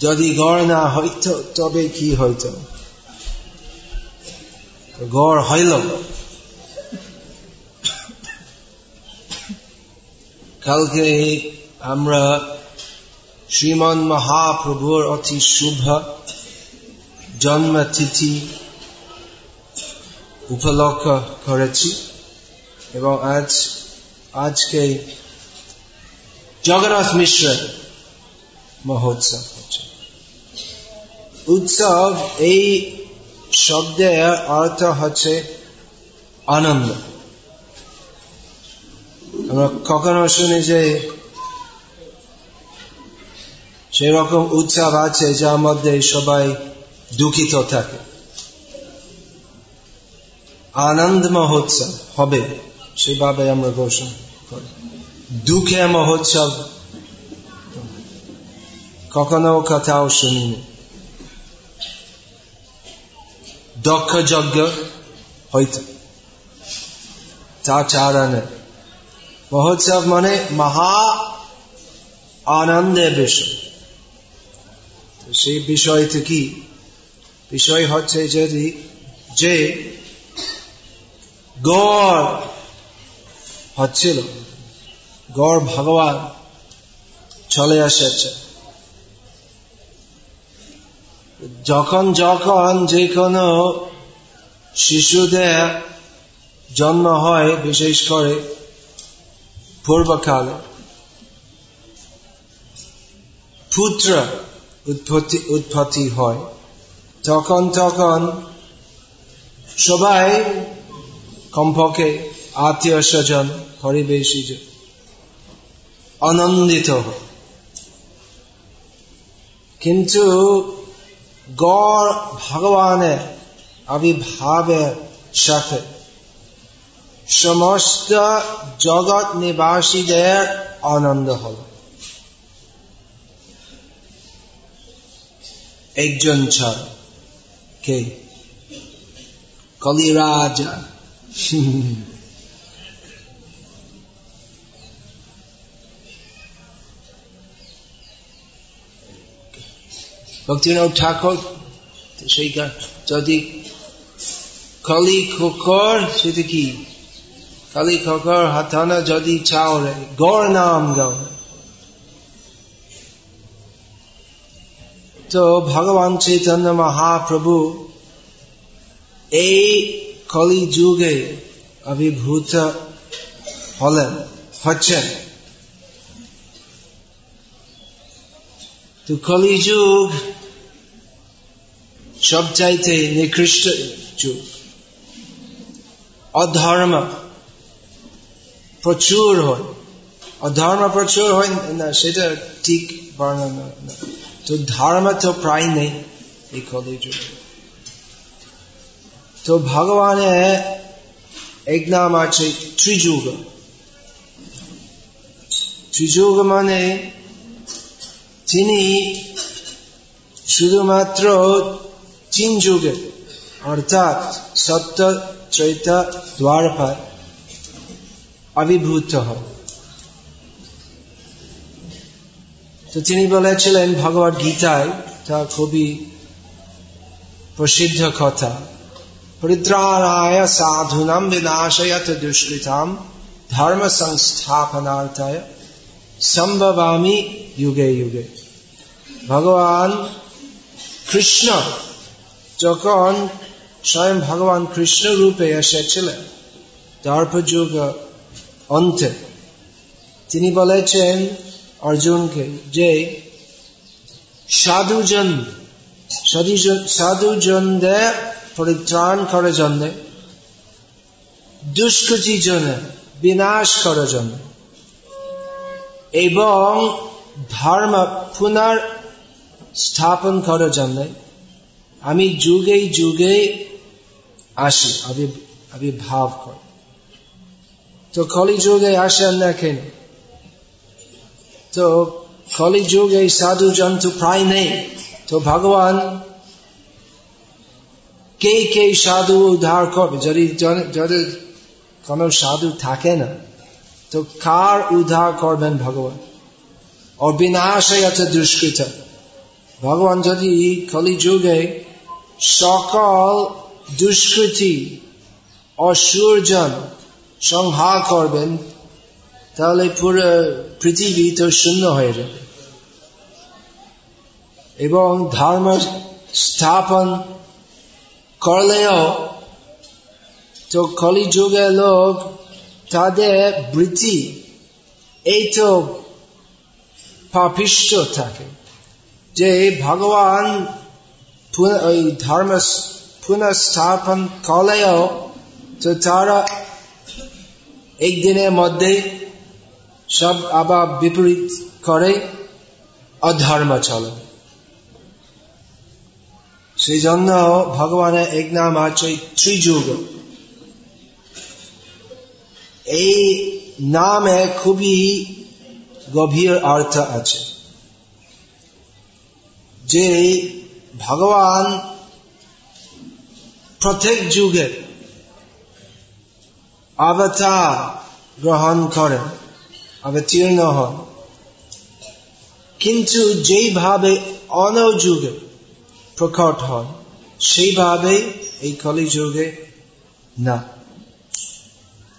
যদি গড় না হইত তবে কি হইত গড় হইল। কালকে আমরা শ্রীমন মহাপ্রভুর অতি শুভ জন্মতিথি উপলক্ষ করেছি এবং আজ, আজকে জগন্নাথ মিশ্র মহোৎসব হচ্ছে। উৎসব এই শব্দের অর্থ হচ্ছে আনন্দ। আমরা কখনো শুনি যে সেরকম উৎসব আছে যার মধ্যে সবাই দুঃখিত থাকে। আনন্দ মহোৎসব হবে, সেভাবে আমরা ঘোষণা করি। দুঃখে মহোৎসব কখনো কথাও শুনিনি। দক্ষ যজ্ঞ হইত। তাছাড়া নেই মহোৎসব মানে মহা আনন্দের বিষয়। সেই বিষয়টা কি? বিষয় হচ্ছে যদি যে গড় হচ্ছিল, গড় ভগবান চলে এসেছে। যখন যখন যে কোনো শিশুদের জন্ম হয়, বিশেষ করে পূর্বকালে, পুত্র উৎপত্তি উৎপত্তি হয়। তখন তখন সবাই কমপক্ষে আত্মীয় স্বজন পরিবেশী আনন্দিত হয়। কিন্তু গড় ভগবানের আবির্ভাবের সাথে। সমস্ত জগৎ নিবাসীদের আনন্দ হল। একজন ছাড় কে? কলিরাজা। ভক্তিনাথ ঠাকুর সেই যদি কলি খোকর সেটা কি কালি খোকর হাতানা যদি চাও রে গড় নাম গাও তো ভগবান চৈতন্য মহাপ্রভু এই কলি যুগে আবির্ভূত হলেন হচ্ছেন তো কলি যুগ সবচাইতে নিকৃষ্ট যুগ অধর্ম। প্রচুর হয়। অধর্ম প্রচুর হয়, না, সেটা ঠিক বর্ণনা তো ধর্ম তো প্রায় নেই এই কলি তো ভগবানের এক নাম আছে ত্রিযুগ। ত্রিযুগ মানে তিনি শুধুমাত্র তিন যুগে অর্থাৎ সত্য চৈতা দ্বারপার আবির্ভূত হয় তো তিনি বলেছিলেন ভগবত গীতায়, তা খুবই প্রসিদ্ধ কথা। পরিত্রাণায় সাধুনাম বিনাশয়ত দুষ্কৃতাম ধর্ম সংস্থাপনার্থায় সম্ভবামি যুগে যুগে। ভগবান কৃষ্ণ যখন স্বয়ং ভগবান কৃষ্ণ রূপে এসেছিলেন যুগ অন্তে, তিনি বলেছেন, অর্জুনকে, যে সাধুজন সাধুজনদের পরিত্রাণ করার জন্য দুষ্কৃতি জন্য বিনাশ করার জন্য, এবং ধর্ম পুনর স্থাপন করার জন্য আমি যুগে যুগে আসি আবির্ভাব করি। তো কলি যুগে আসেন না কেন তো কলি যুগে সাধু জন্তু প্রায় নেই। তো ভগবান কে কে সাধু উদ্ধার করবে? যদি যদি কোন সাধু থাকে না, তো কার উদ্ধার করবেন ভগবান? ও বিনাশে আছে দুষ্কৃত। ভগবান যদি কলি যুগে সকল দুষ্কৃতি অসুরজন সংহার করবেন, তাহলে পুরো পৃথিবী তো শূন্য হয়ে যাবে। এবং ধর্ম স্থাপন করলেও তো কলি যুগে লোক তাদের বৃত্তি, এই তো পাপিষ্ট থাকে। যে ভগবান ওই ধর্ম পুনঃস্থাপন করলেও তো তারা একদিনের মধ্যে সব আবার বিপরীত করে অধর্ম চলে সেই জন্য ভগবানের এক নাম আছে ত্রিযুগ এই নামে খুবই গভীর অর্থ আছে যে ভগবান প্রত্যেক যুগে অবতার গ্রহণ করেন, অবতীর্ণ হন। কিন্তু যেইভাবে অনযুগে প্রকট হন, সেইভাবে এই কলি যুগে না।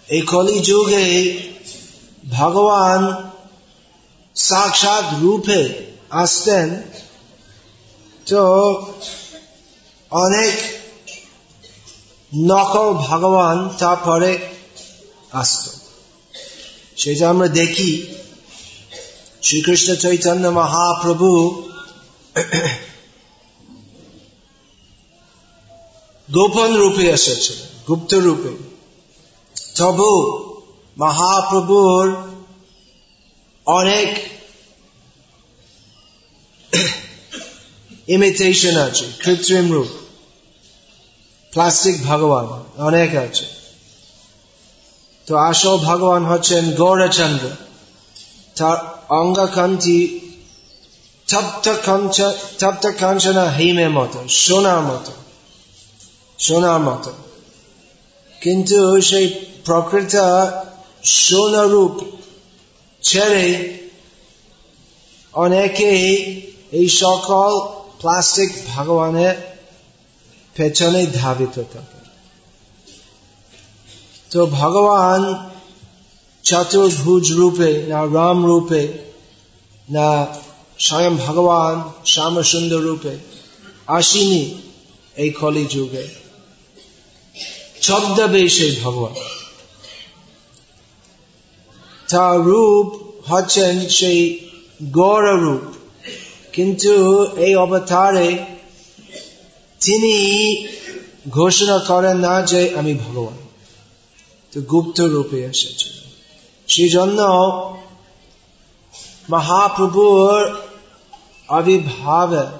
এই কলি যুগে ভগবান সাক্ষাৎ রূপে আসতেন তো অনেক নকল ভগবান তারপরে আসত। সেটা আমরা দেখি, শ্রীকৃষ্ণ চৈতন্য মহাপ্রভু গোপন রূপে এসেছে, গুপ্ত রূপে। তবু মহাপ্রভুর অনেক ইমিটেশন আছে, কৃত্রিম রূপ। প্লাস্টিক ভগবান অনেক আছে। তো আসল ভগবান হচ্ছেন গৌরচন্দ্র তার অঙ্গকান্তি তপ্ত কাঞ্চনা হিমের মতো সোনার মতো সোনার মতো। কিন্তু সেই প্রকৃত সোনারূপ ছেড়ে অনেকেই এই সকল প্লাস্টিক ভগবানের পেছনে ধাবিত থাকে তো ভগবান চতুর্ভুজ রূপে না রাম রূপে না স্বয়ং ভগবান শ্যাম সুন্দর রূপে আসিনি এই কলি যুগে ছদ্মবেশে ভগবান তার রূপ হচ্ছেন সেই গৌর রূপ কিন্তু এই অবতারে তিনি ঘোষণা করেন না যে আমি ভগবান। তো গুপ্ত রূপে এসেছে। সেই জন্য মহাপ্রভুর আবির্ভাবে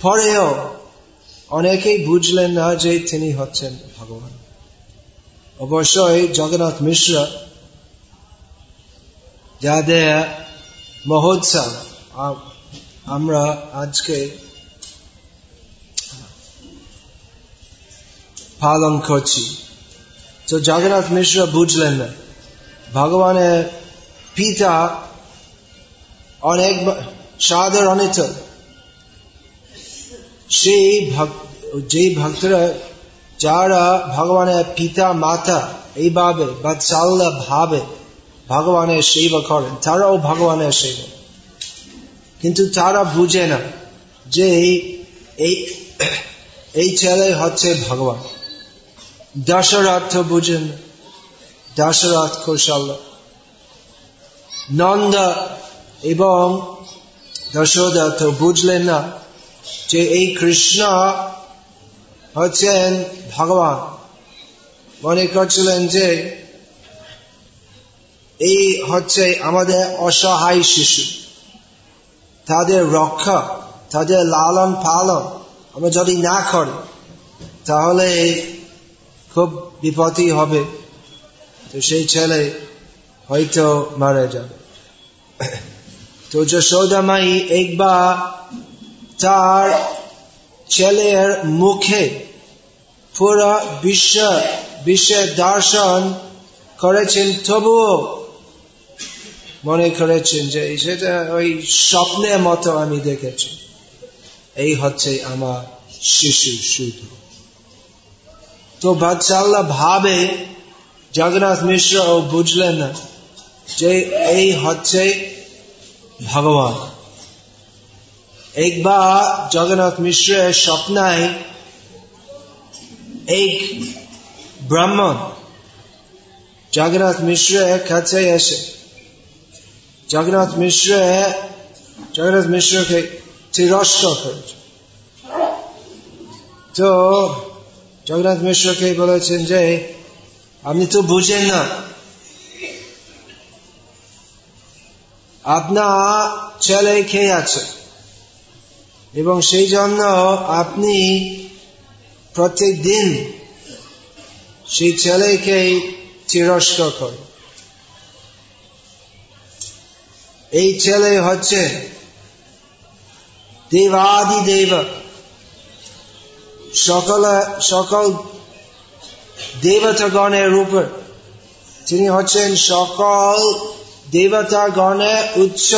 পরেও অনেকেই বুঝলেন না যে তিনি হচ্ছেন ভগবান। অবশ্যই জগন্নাথ মিশ্র যাদের মহোৎসব। আমরা আজকে পালন করছি। তো জগন্নাথ মিশ্র বুঝলেন না। ভগবানের পিতা অনেক সাধারণিত। সেই যে ভক্তরা, যারা ভগবানের পিতা মাতা এইভাবে বা বাৎসাল্য ভাবে ভগবানের সেবা করেন তারাও ভগবানের সেবা। কিন্তু তারা বুঝে না যে এই ছেলে হচ্ছে ভগবান। দশরথ বুঝেন দশরথ কৌশল। নন্দ এবং দশরথ বুঝলেন না যে এই কৃষ্ণ হচ্ছেন ভগবান। মনে করছিলেন যে এই হচ্ছে আমাদের অসহায় শিশু। তাদের রক্ষা, তাদের লালন পালন আমরা যদি না করি, তাহলে খুব বিপত্তি হবে। তো সেই ছেলে হয়তো মারা যাবে। তো যশোদামাই একবার তার ছেলের মুখে পুরো বিশ্ব, বিশ্বের দর্শন করেছেন, তবুও মনে করেছেন যে সেটা ওই স্বপ্নের মতো আমি দেখেছি। এই হচ্ছে আমার শিশু শুধু তো বাদশাল্লাহ ভাবে, জগন্নাথ মিশ্র ও বুঝলেন না যে এই হচ্ছে ভগবান। একবার জগন্নাথ মিশ্রের স্বপ্নায় এক ব্রাহ্মণ জগন্নাথ মিশ্রের কাছে এসে জগন্নাথ মিশ্র জগন্নাথ মিশ্রকে তিরস্কার করেছে তো জগন্নাথ মিশ্রকে বলেছেন যে, আপনি তো বুঝেন না। আপনার ছেলে খেয়ে আছে। এবং সেই জন্য আপনি প্রত্যেক দিন সেই ছেলেকে তিরস্কার করে এই ছেলে হচ্ছে দেবাদি দেব। সকল সকল দেবতাগণের উপর তিনি হচ্ছেন সকল দেবতাগণের উৎস।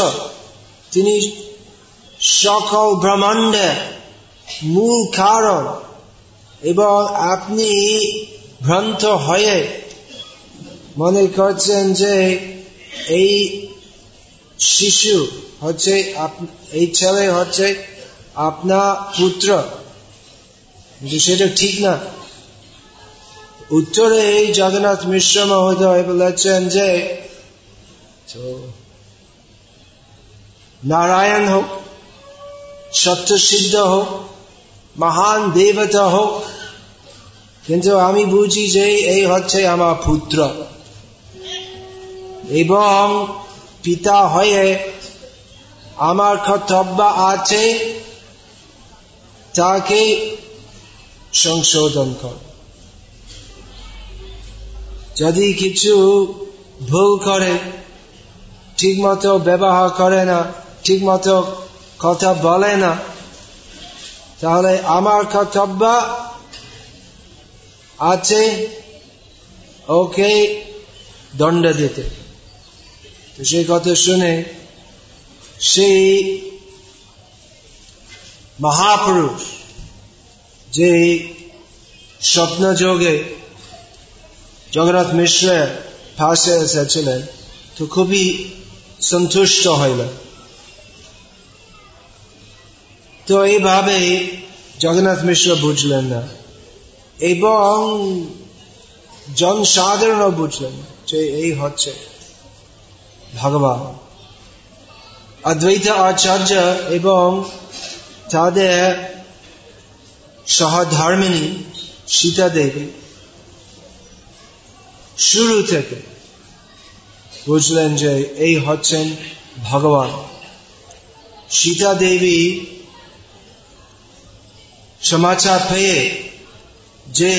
তিনি সকল ব্রহ্মাণ্ডে মূল কারণ এবং আপনি ভ্রান্ত হয়ে মনে করছেন যে এই শিশু হচ্ছে এই ছেলে হচ্ছে আপনার পুত্র। কিন্তু সেটা ঠিক না। উত্তরে এই জগন্নাথ মিশ্র মহোদয় বলেছেন যে নারায়ণ হোক সত্য সিদ্ধ হোক মহান দেবতা হোক কিন্তু আমি বুঝি যে এই হচ্ছে আমার পুত্র। এবং পিতা হয়ে আমার কর্তব্য আছে, তাকে সংশোধন কর। যদি কিছু ভুল করে ঠিক মতো ব্যবহার করে না ঠিক মতো কথা বলে না, তাহলে আমার কর্তব্য আছে, ওকে দণ্ড দিতে। তো সেই কথা শুনে সেই মহাপুরুষ যে স্বপ্ন যোগে জগন্নাথ মিশ্রের ফাঁসে এসেছিলেন, তো খুবই সন্তুষ্ট হইল তো এইভাবে জগন্নাথ মিশ্র বুঝলেন না, এবং জনসাধারণও বুঝলেন যে এই হচ্ছে। ভগবান। অদ্বৈত আচার্য এবং তাদের সহধর্মিনী সীতা দেবী শুরু থেকে বুঝলেন যে এই হচ্ছেন ভগবান। সীতা দেবী সমাচার পেয়ে যে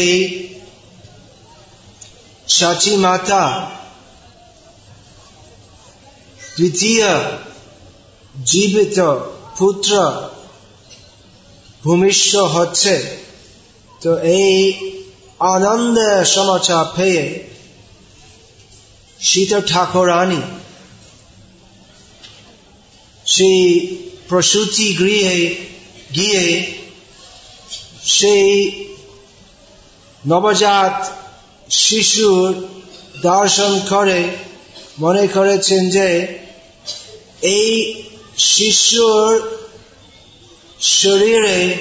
সাচী মাতা দ্বিতীয় জীবিত পুত্র ভূমিষ্ঠ হচ্ছে। তো এই আনন্দ সমাচার পেয়ে শীত ঠাকুরানী সেই প্রসূতি গৃহে গিয়ে সেই নবজাত শিশুর দর্শন করে, মনে করেছেন যে এই শিশুর শরীরে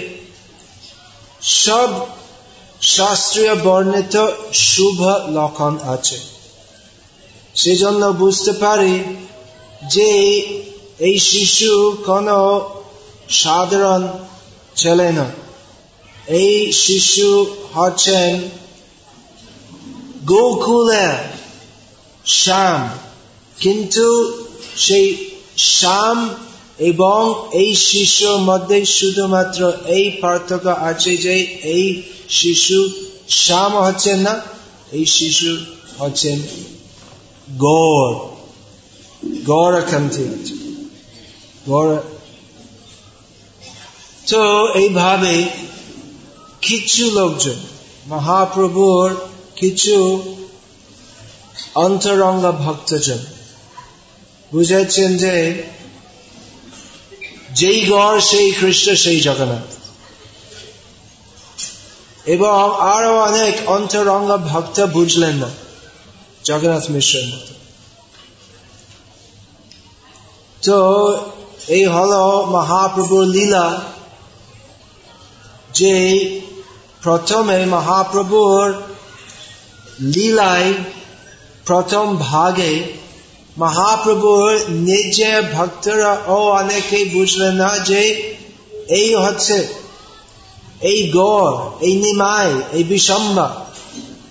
সব শাস্ত্রীয় বর্ণিত শুভ লক্ষণ আছে। সেজন্য বুঝতে পারি যে এই শিশু কোন সাধারণ ছেলে না। এই শিশু হচ্ছেন গোকুলে শ্যাম কিন্তু সেই শ্যাম এবং এই শিশুর মধ্যে শুধুমাত্র এই পার্থক্য আছে যে এই শিশু শ্যাম হচ্ছেন না, এই শিশু হচ্ছেন গৌর। গৌরকান্তি আছে। গৌর। তো এইভাবে কিছু লোকজন, মহাপ্রভুর কিছু অন্তরঙ্গ ভক্তজন বুঝেছেন যে যেই গড়, সেই খ্রিস্ট সেই জগন্নাথ। এবং আরও অনেক অন্তরঙ্গ ভক্ত বুঝলেন না জগন্নাথ মিশ্রের মতো। তো এই হল মহাপ্রভুর লীলা, যে প্রথমে মহাপ্রভুর লীলায় প্রথম ভাগে মহাপ্রভুর নিজে ভক্তরা ও অনেকেই বুঝলেন না যে এই হচ্ছে এই গড়, এই নিমাই, এই বিষম্বা।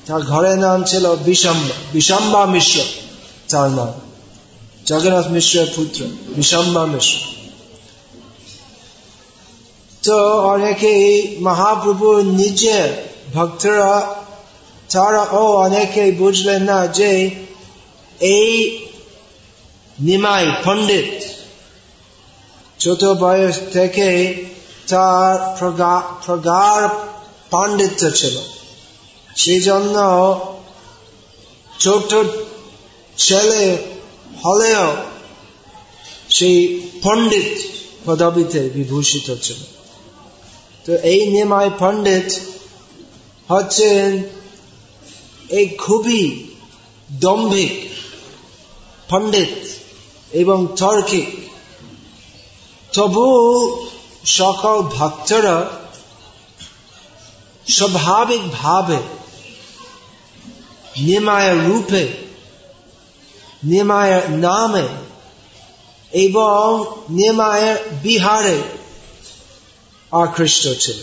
তার ঘরের নাম ছিল বিষম্বা বিষম্বা মিশ্র। তার নাম জগন্নাথ মিশ্রের পুত্র, বিষম্বা মিশ্র। তো অনেকেই মহাপ্রভুর নিজে ভক্তরা, তারা ও অনেকেই বুঝলেন না যে এই নিমাই, পণ্ডিত। ছোট বয়স থেকে তার প্রগাঢ় পাণ্ডিত্য ছিল। সেই জন্য ছোট ছেলে হলেও সেই পণ্ডিত পদবিতে বিভূষিত ছিল। তো এই নিমাই পণ্ডিত হচ্ছেন এই খুবই দম্ভিক পণ্ডিত। এবং তর্কিক তবু সকল ভক্তরা স্বাভাবিক ভাবে নিমায়ের রূপে নিমায়ের নামে এবং নিমায়ের বিহারে আকৃষ্ট ছিল।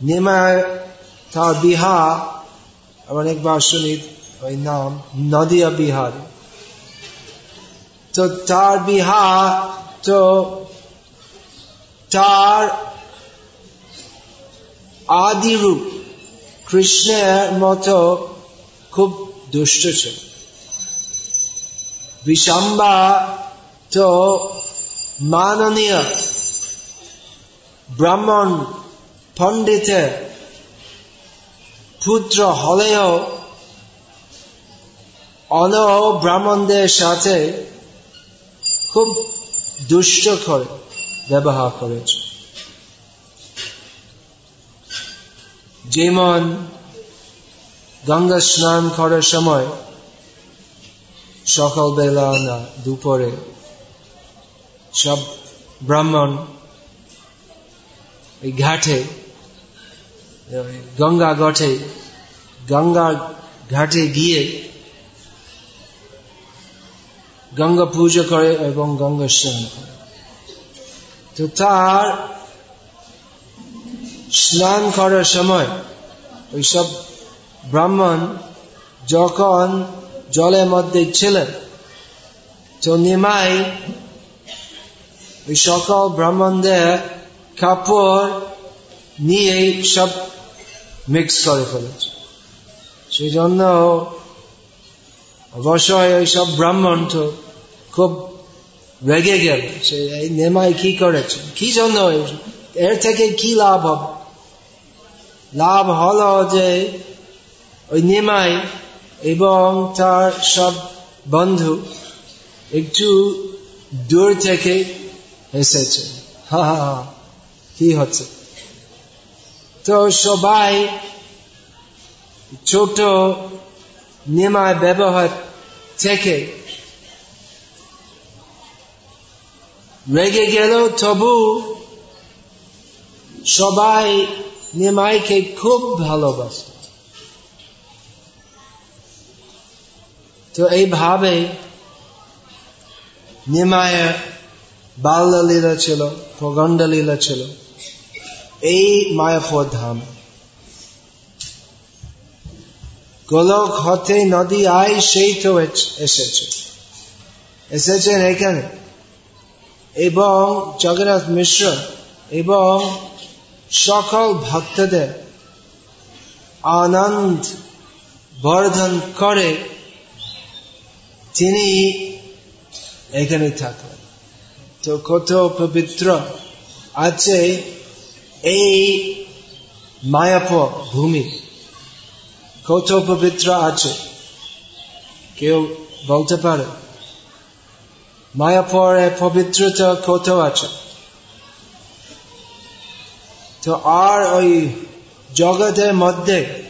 নিমায় তার বিহার অনেকবার শুনি, ওই নাম নদিয়া বিহার। তো তার বিহার তো তার আদিরূপ কৃষ্ণের মতো খুব দুষ্ট ছিল। বিষম্বা, তো মাননীয় ব্রাহ্মণ পণ্ডিতের পুত্র হলেও অন ব্রাহ্মণদের সাথে খুব দুষ্ট করে ব্যবহার করেছে যেমন গঙ্গা স্নান করার সময় সকালবেলা না, দুপুরে সব ব্রাহ্মণ এই ঘাটে গঙ্গা ঘটে গঙ্গা ঘাটে গিয়ে গঙ্গা পূজা করে এবং গঙ্গা স্নান করে। তো তার স্নান করার সময় ওই সব ব্রাহ্মণ যখন জলের মধ্যে ছিলেন, তো নিমাই ওই সকল ব্রাহ্মণদের কাপড় নিয়ে সব মিক্স করে ফেলেছে। সেই জন্য অবশ্যই ওই সব ব্রাহ্মণ তো খুব রেগে গেল। সে এই নেমাই কি করেছে? কি জন্য? এর থেকে কি লাভ হবে? লাভ হলো যে ওই নেমাই এবং তার সব বন্ধু একটু দূর থেকে এসেছে। হা কি হচ্ছে? তো সবাই ছোট নিমায় ব্যবহার থেকে রেগে গেল, তবু সবাই নিমাইকে খুব ভালোবাসত। তো এইভাবে নিমায়ের বাল্য লীলা ছিল, প্রগণ্ড লীলা ছিল। এই মায়াপুর ধাম। গোলক হতে নদী আয় সেই তো এসেছে। এসেছেন এখানে। এবং জগন্নাথ মিশ্র এবং সকল ভক্তদের আনন্দ বর্ধন করে তিনি এখানে থাকলেন। তো কত পবিত্র আছে এই মায়াপুর ভূমি। কত পবিত্র আছে। কেউ বলতে পারে? মায়াপরে পবিত্রতা কত আছে। তো আর ওই জগতের মধ্যে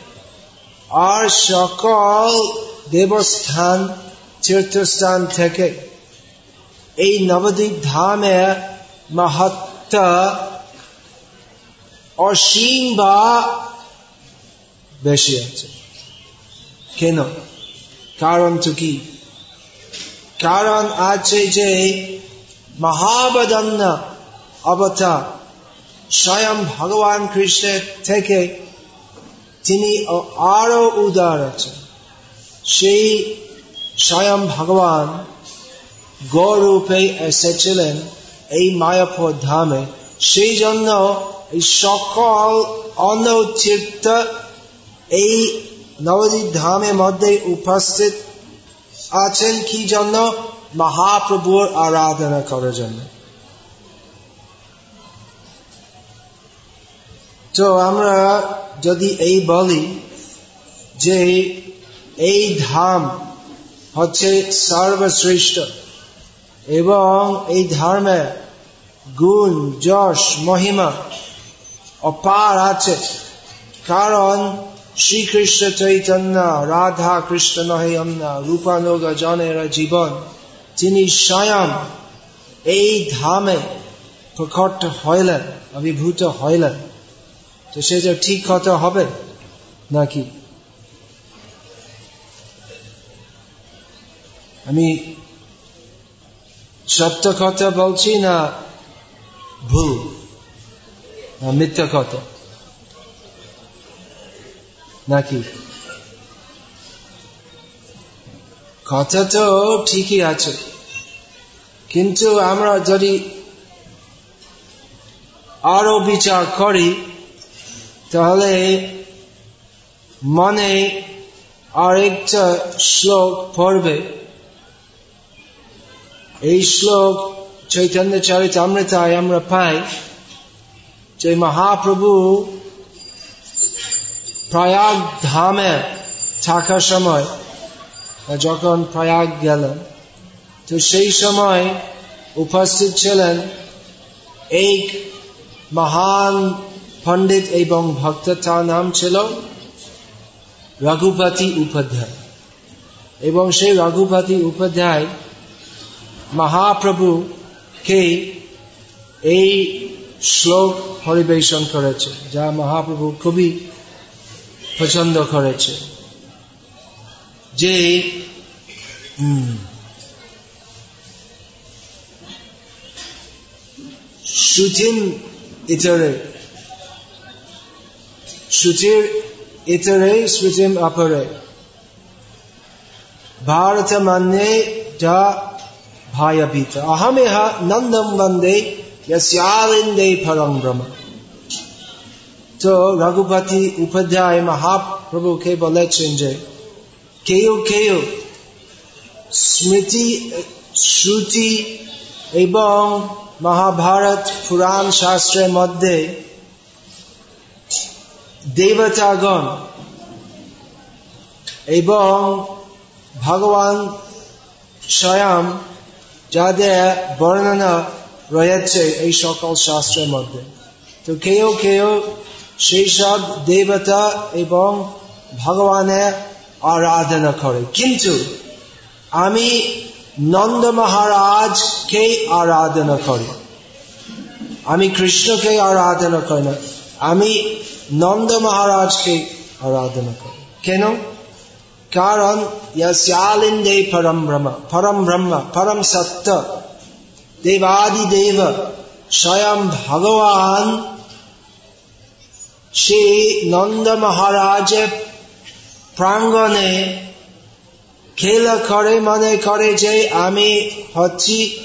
আর সকল দেবস্থান, তীর্থস্থান থেকে এই নবদ্বীপ ধামে মাহাত্ম অসীম বা বেশি আছে। কেন? কারণ তো কি? কারণ আছে যে মহাবদন্ন অবতার স্বয়ং ভগবান কৃষ্ণের থেকে তিনি আরও উদার আছেন। সেই স্বয়ং ভগবান গৌরূপে এসেছিলেন এই মায়াপুর ধামে। সেই জন্য এই সকল অন্য এই নবদ্বীপ ধামের মধ্যে উপস্থিত আছেন কি জন্য? মহাপ্রভুর আরাধনা করার জন্য। তো আমরা যদি এই বলি যে এই ধাম হচ্ছে সর্বশ্রেষ্ঠ এবং এই ধর্মে গুণ, যশ, মহিমা অপার আছে। কারণ শ্রীকৃষ্ণ চৈতন্য রাধা কৃষ্ণ নহে অন্য রূপানুগ জনের জীবন তিনি স্বয়ং এই ধামে প্রকট হইলেন অভিভূত হইলেন তো সে যে ঠিক কথা হবে নাকি? আমি সত্য কথা বলছি না ভুল? মিথ্যা কথা? নাকি? কথা তো ঠিকই আছে। কিন্তু আমরা যদি আরও বিচার করি, তাহলে মনে আরেকটা শ্লোক পড়বে। এই শ্লোক চৈতন্য চরিত আমরা পাই যে মহাপ্রভু প্রয়াগ ধামে থাকার সময় যখন প্রয়াগ গেলেন, তো সেই সময় উপস্থিত ছিলেন এক মহান পণ্ডিত এবং ভক্ত তার নাম ছিল রঘুপতি উপাধ্যায়। এবং সেই রঘুপতি উপাধ্যায় মহাপ্রভুকে এই শ্লোক পরিবেশন করেছে, যা মহাপ্রভু খুবই પસંદ કરે છે જે শুচিন ইতরে শুচির ইতরে শুচিম অপরে ভারত মান্যে যা ভায়াভীত অহমেহ নন্দম বন্দে ইয়ালিন্দে ফরং ব্রহ্ম। তো রঘুপতি উপাধ্যায় মহাপ্রভুকে বলেছেন যে কেউ কেউ স্মৃতি শ্রুতি এবং মহাভারত পুরাণ শাস্ত্রের মধ্যে দেবতাগণ এবং ভগবান স্বয়ং যাদের বর্ণনা রয়েছে এই সকল শাস্ত্রের মধ্যে তো কেউ কেউ সেই সব দেবতা এবং ভগবানের আরাধনা করে। কিন্তু আমি নন্দ মহারাজকে আরাধনা করি। আমি কৃষ্ণকে আরাধনা করি না। আমি নন্দ মহারাজকে আরাধনা করি। কেন? কারণ ইয়ালিন্দে পরম ব্রহ্ম পরম ব্রহ্ম, পরম সত্য। দেবাদি দেব স্বয়ং ভগবান সে নন্দ মহারাজের প্রাঙ্গণে, খেলা করে, মনে করে যে আমি হচ্ছি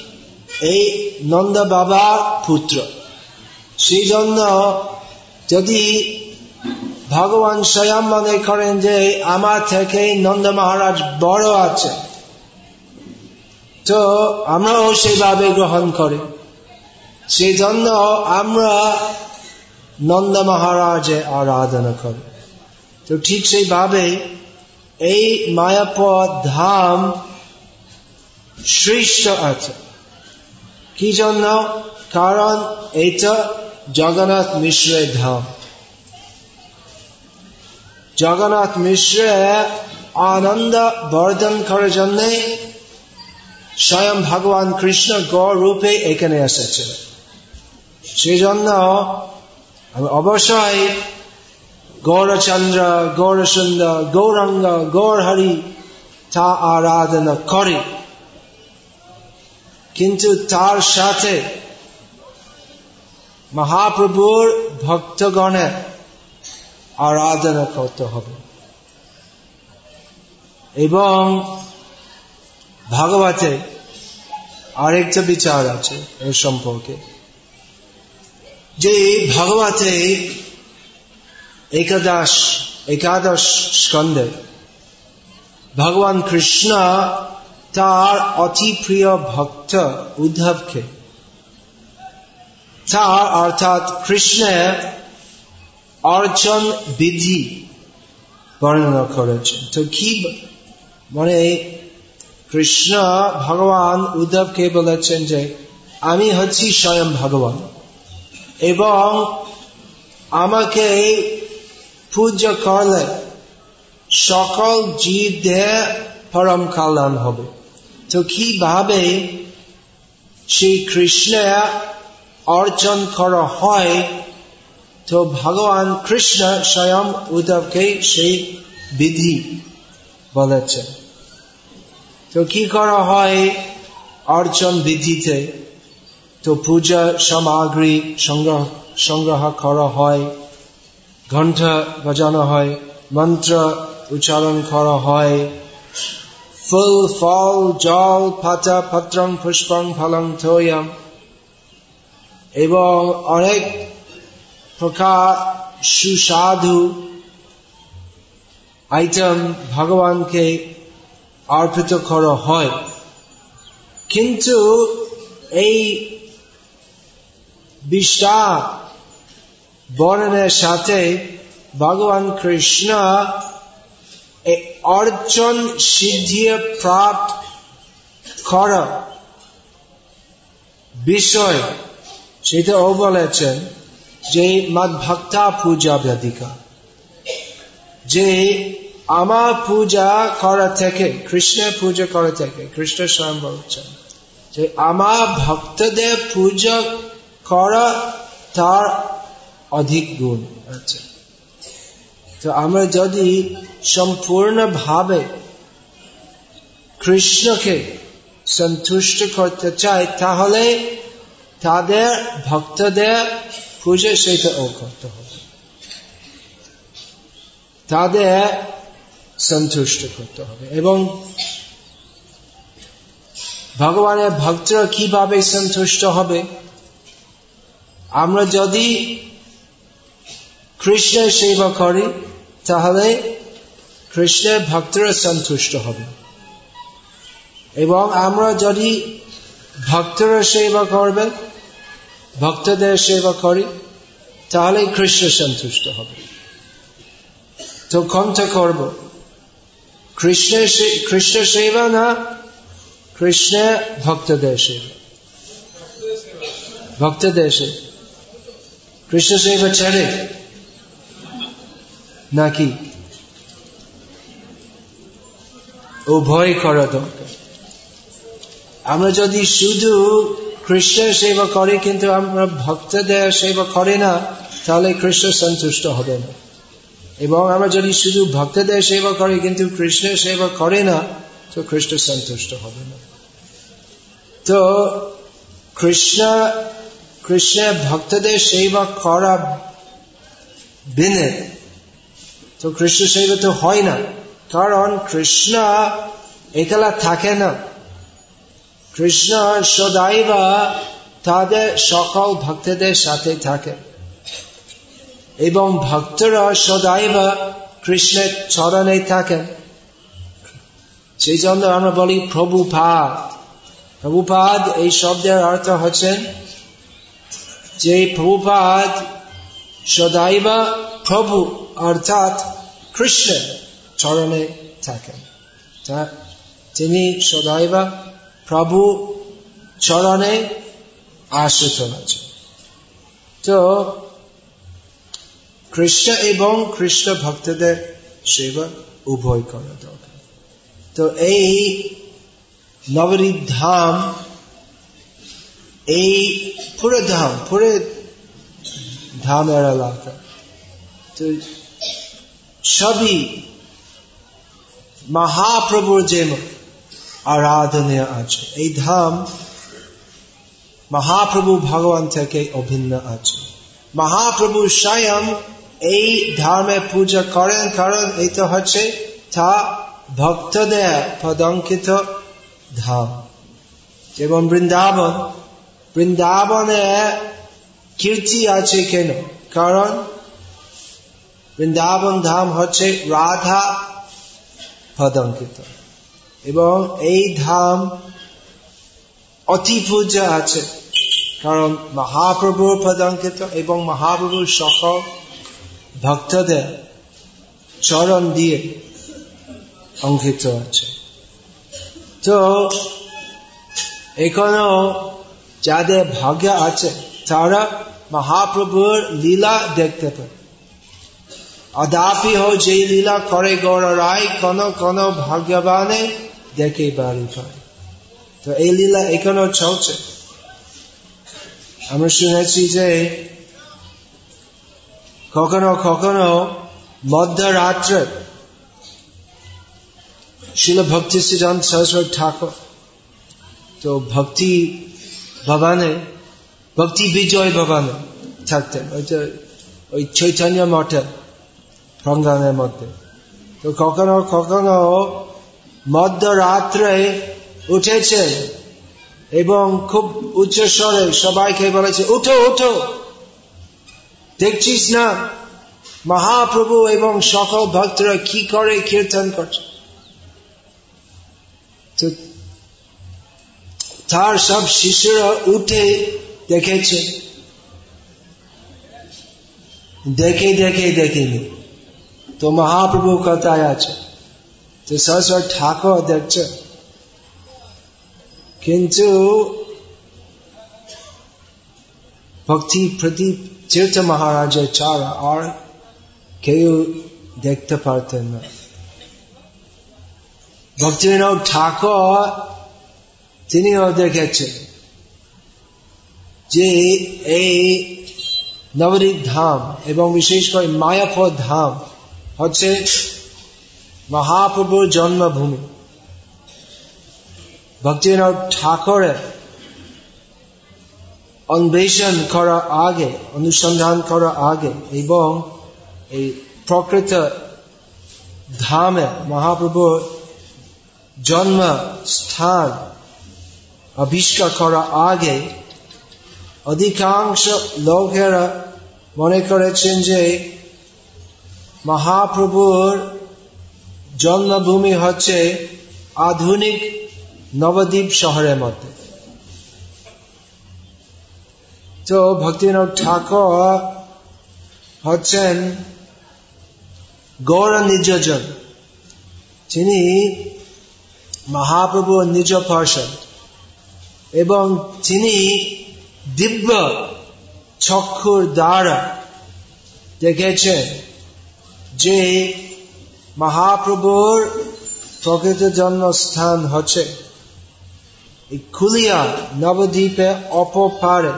এই নন্দ বাবা পুত্র। সেই জন্য যদি ভগবান স্বয়ং মনে করেন যে আমার থেকে নন্দ মহারাজ বড় আছে, তো আমরাও সেভাবে গ্রহণ করি। সেই জন্য আমরা নন্দ মহারাজে আরাধনা করি। তো ঠিক সেইভাবে এই মায়াপদ ধাম শ্রেষ্ঠ আছে। কি জন্য? কারণ এটা জগন্নাথ মিশ্রের ধাম। জগন্নাথ মিশ্র আনন্দ বর্ধন করার জন্য স্বয়ং ভগবান কৃষ্ণ গড় রূপে এখানে এসেছে সেই জন্য আমি অবশ্যই গৌরচন্দ্র, গৌরসুন্দর, গৌরঙ্গ, গৌরহরি তা আরাধনা করে। কিন্তু তার সাথে মহাপ্রভুর ভক্তগণে আরাধনা করতে হবে। এবং ভাগবতে আরেকটা বিচার আছে এর সম্পর্কে। যে ভাগবতে একাদশ একাদশ স্কন্ধে ভগবান কৃষ্ণ তার অতি প্রিয় ভক্ত উদ্ধবকে, তার অর্থাৎ কৃষ্ণের অর্চন বিধি বর্ণনা করেছেন। তো কি মানে কৃষ্ণ ভগবান উদ্ধবকে বলেছেন যে, আমি হচ্ছি স্বয়ং ভগবান। এবং আমাকে পূজা করলে সকল জীব জীবদের পরম কল্যাণ হবে। তো কীভাবে সেই কৃষ্ণের অর্জন করা হয়, তো ভগবান কৃষ্ণ স্বয়ং উদ্ধবকে সেই বিধি বলেছেন। তো কি করা হয় অর্চন বিধিতে? তো পূজা সামগ্রী সংগ্রহ সংগ্রহ করা হয় ঘণ্টা বাজানো হয়, মন্ত্র উচ্চারণ করা হয়। ফুল, ফল, জল, পাতা পত্রং পুষ্পং ফলং থোয়ম। এবং অনেক প্রকার সুসাধু আইটেম ভগবানকে অর্পিত করা হয়। কিন্তু এই বিশ্বাস বর্ণনের সাথে ভগবান কৃষ্ণ অর্জন সিদ্ধি প্রাপ্ত করা। বিষয় সেটাও বলেছেন যে মদ ভক্তা পূজা ব্যধিকা। যে আমার পূজা করা থেকে, কৃষ্ণের পূজা করা থেকে, কৃষ্ণ স্বয়ং বলছেন যে আমার ভক্তদের পূজা করা তার অধিক গুণ আছে। তো আমরা যদি সম্পূর্ণভাবে কৃষ্ণকে সন্তুষ্ট করতে চাই, তাহলে তাদের ভক্তদের পূজা সেটাও করতে হবে। তাদের সন্তুষ্ট করতে হবে এবং ভগবানের ভক্তরা কীভাবে সন্তুষ্ট হবে? আমরা যদি কৃষ্ণের সেবা করি, তাহলে কৃষ্ণের ভক্তরা সন্তুষ্ট হবে। এবং আমরা যদি ভক্তরা সেবা করবেন, ভক্তদের সেবা করি, তাহলে কৃষ্ণ সন্তুষ্ট হবে। তো কোনটা করব? কৃষ্ণের কৃষ্ণ সেবা না কৃষ্ণের ভক্তদের সেবা। ভক্তদের সেবা। কৃষ্ণ সেবা ছেড়ে নাকি? উভয় করা দরকার আমরা যদি শুধু কৃষ্ণের সেবা করি কিন্তু আমরা ভক্তদের সেবা করি না তাহলে কৃষ্ণ সন্তুষ্ট হবে না। এবং আমরা যদি শুধু ভক্তদের সেবা করি কিন্তু কৃষ্ণের সেবা করে না তো কৃষ্ণ সন্তুষ্ট হবে না। তো কৃষ্ণ কৃষ্ণের ভক্তদের সেবা করা বিনে তো কৃষ্ণ সেবা তো হয় না। কারণ কৃষ্ণ একলা থাকে না। কৃষ্ণ সদাইবা তাদের সকল ভক্তদের সাথে থাকে। এবং ভক্তরা সদাইবা কৃষ্ণের চরণে থাকেন সেই জন্য আমরা বলি প্রভুপাদ। প্রভুপাদ এই শব্দের অর্থ হচ্ছেন যে প্রভুপাদ সদাইবা প্রভু অর্থাৎ কৃষ্ণের চরণে থাকেন। তিনি সদাইবা প্রভু চরণে আশ্রিত আছে তো কৃষ্ণ এবং কৃষ্ণ ভক্তদের সেবা উভয় করা দরকার। তো এই নবরীপ ধাম এই পুরো ধাম, পুরো ধামের এলাকা। তো সবই মহাপ্রভুর যে আরাধনীয় আছে, এই ধাম মহাপ্রভু ভগবান থেকে অভিন্ন আছে। মহাপ্রভু স্বয়ং এই ধর্মে পূজা করেন, কারণ এই তো হচ্ছে তা ভক্তদের পদঙ্কিত ধাম। এবং বৃন্দাবন বৃন্দাবনে কীর্তি আছে কেন? কারণ বৃন্দাবন ধাম হচ্ছে রাধা পদঙ্কিত এবং এই ধাম অতি পূজা আছে। কারণ মহাপ্রভুর পদাঙ্কিত এবং মহাপ্রভুর সকল ভক্তদের চরণ দিয়ে অঙ্কিত আছে। তো এখনও যাদের ভাগ্য আছে তারা মহাপ্রভুর লীলা দেখতে পারে অদাপি হো যে লীলা করে গৌর রায় কোন কোন ভাগ্যবানে দেখে বাড়ি পায় তো এই লীলা এখনও চলছে আমরা শুনেছি যে কখনো কখনো মধ্যরাত্রে শিল ভক্তি শ্রীরাম সরস্বতী ঠাকুর তো ভক্তি ভবানে ভক্তি বিজয় ভবানে থাকতেন। ওইটা ওই চৈতন্য মঠে প্রাঙ্গনের মধ্যে। তো কখনো কখনো মধ্যরাত্রে উঠেছে এবং খুব উচ্চ স্বরে সবাইকে বলেছে, উঠো উঠো। দেখছিস না? মহাপ্রভু এবং সকল ভক্তরা কি করে কীর্তন করছে? তার সব শিশুরা উঠে দেখেছে দেখে দেখে দেখেনি তো মহাপ্রভু কথায় আছে তো সরস্বর ঠাকুর দেখছে কিন্তু ভক্তি প্রদীপ তীর্থ মহারাজের চারা আর কেউ দেখতে পারতেন না ভক্তিবিনোদ ঠাকুর তিনিও দেখেছেন যে এই নবদ্বীপ ধাম এবং বিশেষ করে মায়াপুর ধাম হচ্ছে মহাপ্রভুর জন্মভূমি। ভক্তিবিনোদ ঠাকুরের অন্বেষণ করা আগে, অনুসন্ধান করা আগে এবং এই প্রকৃত ধামে মহাপ্রভুর জন্ম স্থান আবিষ্কার করা আগে অধিকাংশ লোকেরা মনে করেছেন যে মহাপ্রভুর জন্মভূমি হচ্ছে আধুনিক নবদ্বীপ শহরের মধ্যে। তো ভক্তিনাথ ঠাকুর হচ্ছেন গৌর নিজজন তিনি মহাপ্রভু নিজ পার্ষদ এবং তিনি দিব্য চক্ষুর দ্বারা দেখেছেন যে মহাপ্রভুর প্রকৃত জন্মস্থান হচ্ছে খুলিয়া নবদ্বীপে অপপারে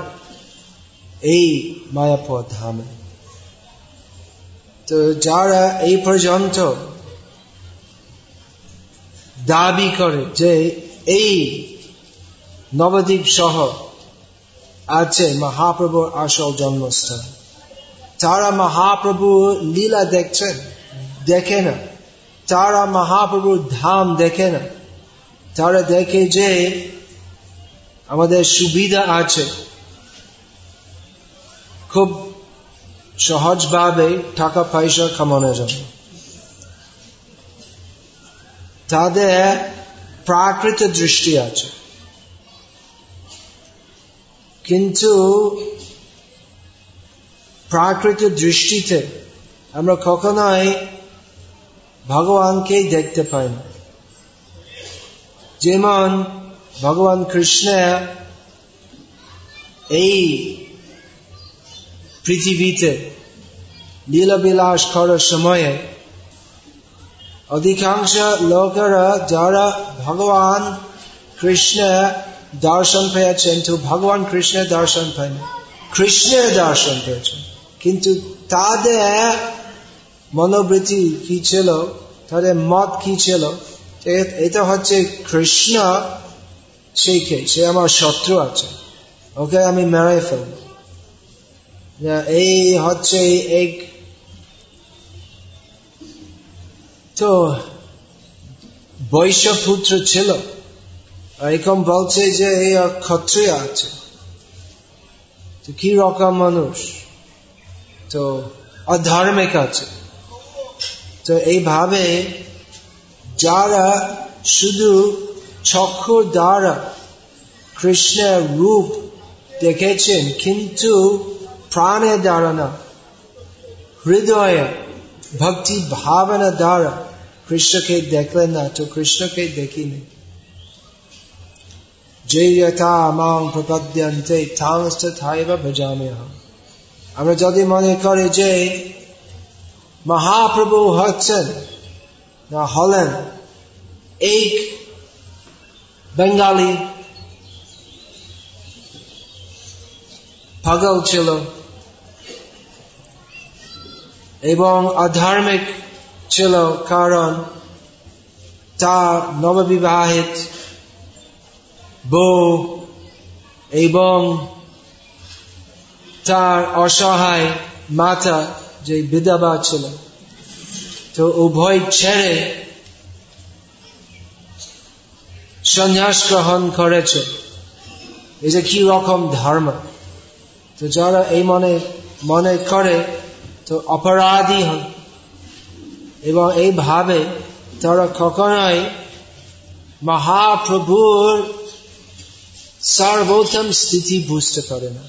এই মায়াপুর ধামে। তো যারা এই পর্যন্ত দাবি করে যে এই নবদ্বীপ শহর আছে মহাপ্রভুর আসল জন্মস্থান। তারা মহাপ্রভু লীলা দেখছেন, দেখে না। তারা মহাপ্রভুর ধাম দেখে না, তারা দেখে যে আমাদের সুবিধা আছে। খুব সহজভাবে টাকা পয়সা কামানোর জন্য। তাদের প্রাকৃত দৃষ্টি আছে। কিন্তু প্রাকৃত দৃষ্টিতে আমরা কখনোই ভগবানকেই দেখতে পাই না। যেমন ভগবান কৃষ্ণ এই পৃথিবীতে লীলা বিলাস করার সময়ে অধিকাংশ লোকেরা যারা ভগবান কৃষ্ণ দর্শন পেয়েছেন, তো ভগবান কৃষ্ণের দর্শন পায়নি কৃষ্ণের দর্শন পেয়েছেন। কিন্তু তাদের মনোবৃত্তি কি ছিল? তাদের মত কি ছিল? এটা হচ্ছে কৃষ্ণ সেই কে সে আমার শত্রু আছে। ওকে আমি মেরে ফেলব। এই হচ্ছে এক তো বৈশ্যপুত্র ছিল। এরকম বলছে যে এই ক্ষত্রিয় আছে কি রকম মানুষ তো অধার্মিক আছে তো এইভাবে যারা শুধু চক্ষুর দ্বারা কৃষ্ণের রূপ দেখেছেন কিন্তু প্রাণের দ্বারা না হৃদয়ে ভক্তি ভাবনা দ্বারা কৃষ্ণকে দেখলেন না তো কৃষ্ণকে দেখিনি আমরা যদি মনে করি যে মহাপ্রভু হচ্ছেন, না হলেন, এক বেঙ্গালি পাগল ছিল এবং অধার্মিক ছিল, কারণ তার নববিবাহিত বউ এবং তার অসহায় মাতা যে বিধবা ছিল। তো উভয় ছেড়ে সন্ন্যাস গ্রহণ করেছে। এই যে কি রকম ধর্ম। তো যারা এই মনে মনে করে, তো অপরাধী হন। এবং এইভাবে তারা কখনোই মহাপ্রভুর সর্বোত্তম স্থিতি বুঝতে পারে না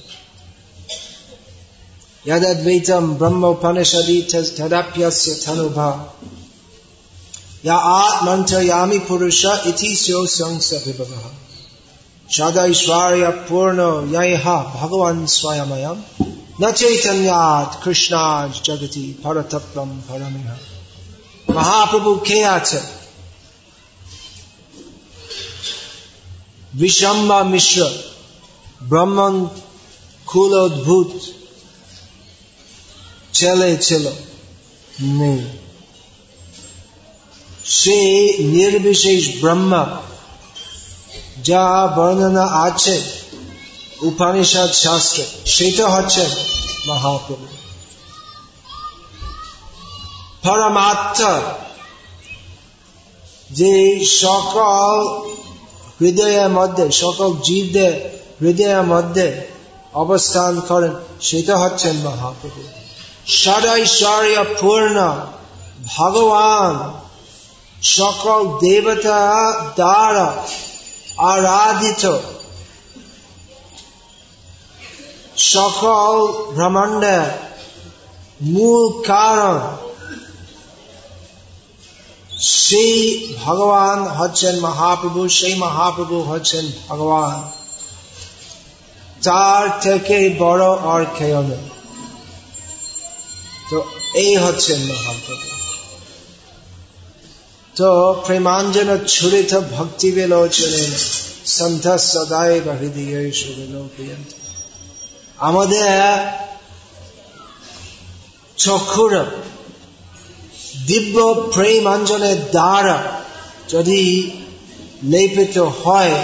यदद्वैतम ब्रह्मोपनिषदि तदप्यस्य तनुभा या आत्मन्त्रयामि पुरुष इति स्यो संस विभवः सदैश्वर्य पूर्ण यह भगवान स्वयमयम न चैतन्यात कृष्णाज जगति परतत्वम परमिह মহাপ্রভু কে আছে বিষম্বা মিশ্র ব্রহ্মণ কুল অদ্ভুত ছেলে ছিল নেই সে নির্বিশেষ ব্রহ্মা যা বর্ণনা আছে উপনিষদ শাস্ত্রে সেটা হচ্ছে মহাপ্রভু পরমাত্মা যে সকল হৃদয়ের মধ্যে, সকল জীবদের হৃদয়ের মধ্যে অবস্থান করেন, সেটা হচ্ছেন মহাপ্রভু। সদাইশ্বর্য পূর্ণ ভগবান, সকল দেবতা দ্বারা আরাধিত, সকল ব্রহ্মাণ্ডের মূল কারণ সেই ভগবান হচ্ছেন মহাপ্রভু সেই মহাপ্রভু হচ্ছেন ভগবান তার থেকে বড় আর কেউ তো এই হচ্ছেন মহাপ্রভু। তো প্রেমাঞ্জন ছুরিত ভক্তি বিলোচনে সন্থ সদাই হৃদয় সুবিলোকিয়ন্ত আমাদের চক্ষুর দিব্য প্রেম প্রেমাঞ্জনের দ্বারা যদি লেপিত হয়,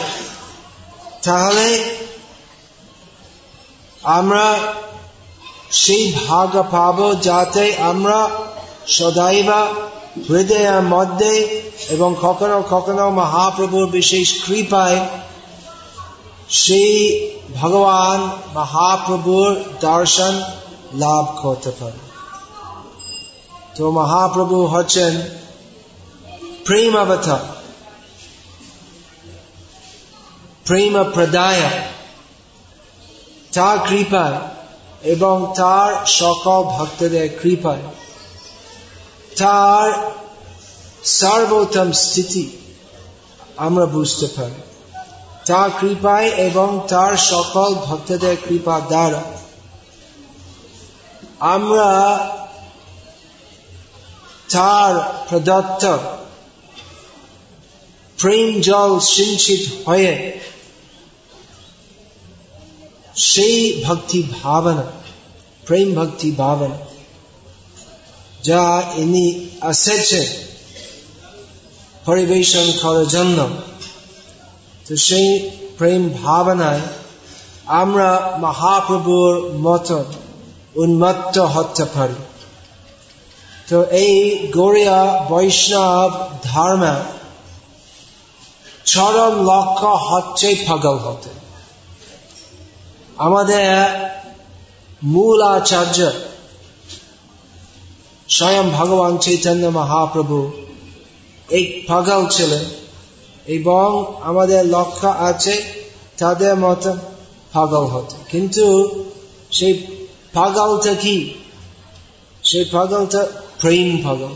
তাহলে আমরা সেই ভাগ পাব যাতে আমরা সদাইবা হৃদয়ের মধ্যে এবং কখনো কখনো মহাপ্রভুর বিশেষ কৃপায় সেই ভগবান মহাপ্রভুর দর্শন লাভ করতে পারে। তো মহাপ্রভু হচ্ছেন প্রেম অবতার প্রেম প্রদায় তার কৃপায় এবং তার সকল ভক্তদের কৃপায়। তার সর্বোত্তম স্থিতি আমরা বুঝতে পারি। তার কৃপায় এবং তার সকল ভক্তদের কৃপা দ্বারা আমরা তার প্রদত্ত প্রেম জল সিঞ্চিত হয়ে সেই ভক্তি ভাবনা, প্রেম ভক্তি ভাবনা, যা ইনি এসেছে পরিবেশন করার জন্য। তো সেই প্রেম ভাবনায় আমরা মহাপ্রভুর মতন উন্মত্ত হতে পারি। তো এই গড়িয়া বৈষ্ণব ধর্ম চরম লক্ষ্য হচ্ছে পাগল হতে। আমাদের মূল আচার্য স্বয়ং ভগবান চৈতন্য মহাপ্রভু এই পাগল ছিলেন এবং আমাদের লক্ষ্য আছে তাদের মত পাগল হতে। কিন্তু সেই পাগলটা কি? সেই পাগলটা প্রেম পাগল।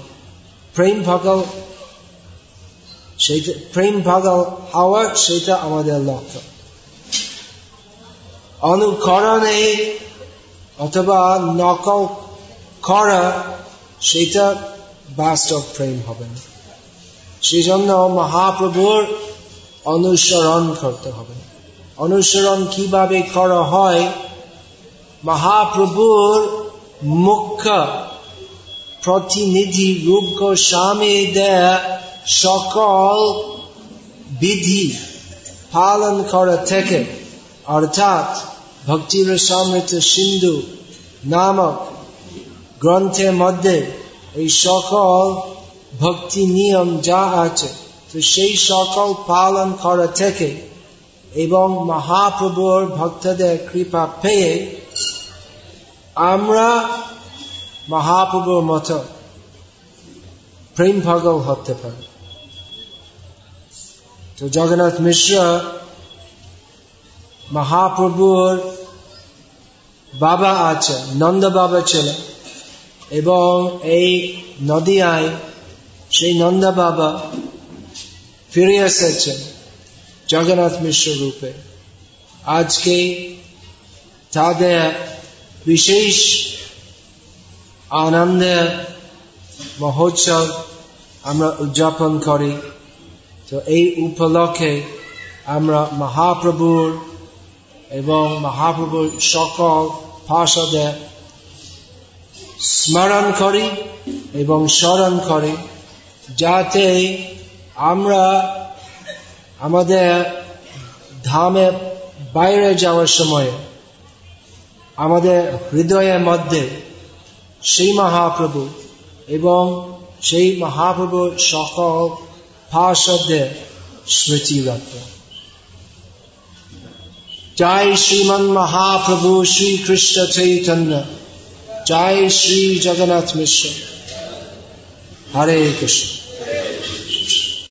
প্রেম পাগল, সেটা প্রেম পাগল হওয়া সেটা আমাদের লক্ষ্য। অনুকরণে অথবা নকল করা সেটা বাস্তব প্রেম হবে না। সেই জন্য মহাপ্রভুর অনুসরণ করতে হবে। অনুসরণ কীভাবে করা হয়? মহাপ্রভুর মুখ্য প্রতিনিধি রূপ গোস্বামী দেয় সকল বিধি পালন করা থেকে। অর্থাৎ ভক্তির সমৃত সিন্ধু নামক গ্রন্থের মধ্যে এই সকল ভক্তি নিয়ম যা আছে, তো সেই সকল পালন করা থেকে এবং মহাপ্রভুর ভক্তদের কৃপা পেয়ে আমরা মহাপ্রভুর মতো প্রেম ভগল হতে পারে। তো জগন্নাথ মিশ্র মহাপ্রভুর বাবা আছে নন্দ বাবা ছিলেন এবং এই নদিয়ায় সেই নন্দ বাবা ফিরে এসেছেন জগন্নাথ মিশ্র রূপে। আজকে তাদের বিশেষ আনন্দের মহোৎসব আমরা উদযাপন করি। তো এই উপলক্ষে আমরা মহাপ্রভুর এবং মহাপ্রভুর সকল ভাষাদের স্মরণ করি এবং স্মরণ করি যাতে আমরা আমাদের ধামে বাইরে যাওয়ার সময় আমাদের হৃদয়ের মধ্যে সেই মহাপ্রভু এবং সেই মহাপ্রভুর সকল ভাষাদের স্মৃতি রাখব জয় শ্রীমন মহাপ্রভু শ্রীকৃষ্ণ চৈতন্য। জয় শ্রী জগন্নাথ মিশ্র। হরে কৃষ্ণ।